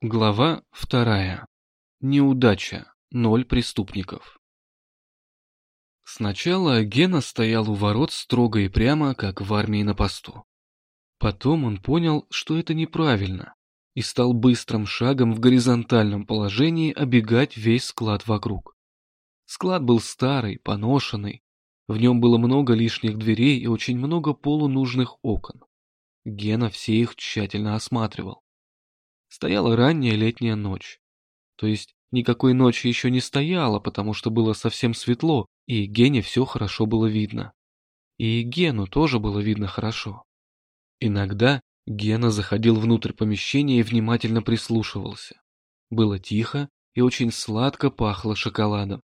Глава вторая. Неудача. Ноль преступников. Сначала Гена стоял у ворот строго и прямо, как в армии на посту. Потом он понял, что это неправильно, и стал быстрым шагом в горизонтальном положении обегать весь склад вокруг. Склад был старый, поношенный, в нем было много лишних дверей и очень много полунужных окон. Гена все их тщательно осматривал. Стояла ранняя летняя ночь. То есть никакой ночи еще не стояло, потому что было совсем светло, и Гене все хорошо было видно. И Гену тоже было видно хорошо. Иногда Гена заходил внутрь помещения и внимательно прислушивался. Было тихо и очень сладко пахло шоколадом.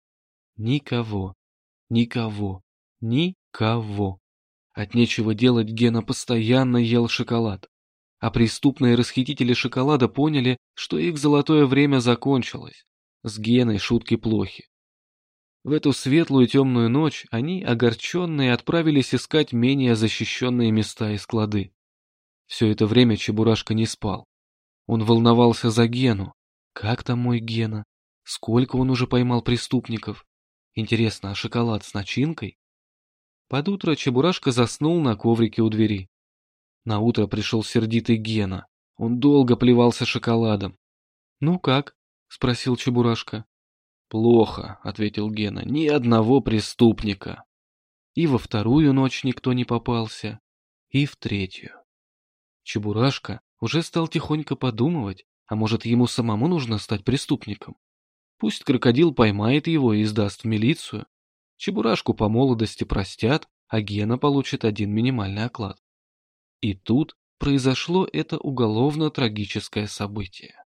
Никого, никого, никого. От нечего делать Гена постоянно ел шоколад а преступные расхитители шоколада поняли, что их золотое время закончилось. С Геной шутки плохи. В эту светлую темную ночь они, огорченные, отправились искать менее защищенные места и склады. Все это время Чебурашка не спал. Он волновался за Гену. Как там мой Гена? Сколько он уже поймал преступников? Интересно, а шоколад с начинкой? Под утро Чебурашка заснул на коврике у двери. На утро пришел сердитый Гена. Он долго плевался шоколадом. «Ну как?» — спросил Чебурашка. «Плохо», — ответил Гена, — «ни одного преступника». И во вторую ночь никто не попался, и в третью. Чебурашка уже стал тихонько подумывать, а может ему самому нужно стать преступником. Пусть крокодил поймает его и сдаст в милицию. Чебурашку по молодости простят, а Гена получит один минимальный оклад. И тут произошло это уголовно-трагическое событие.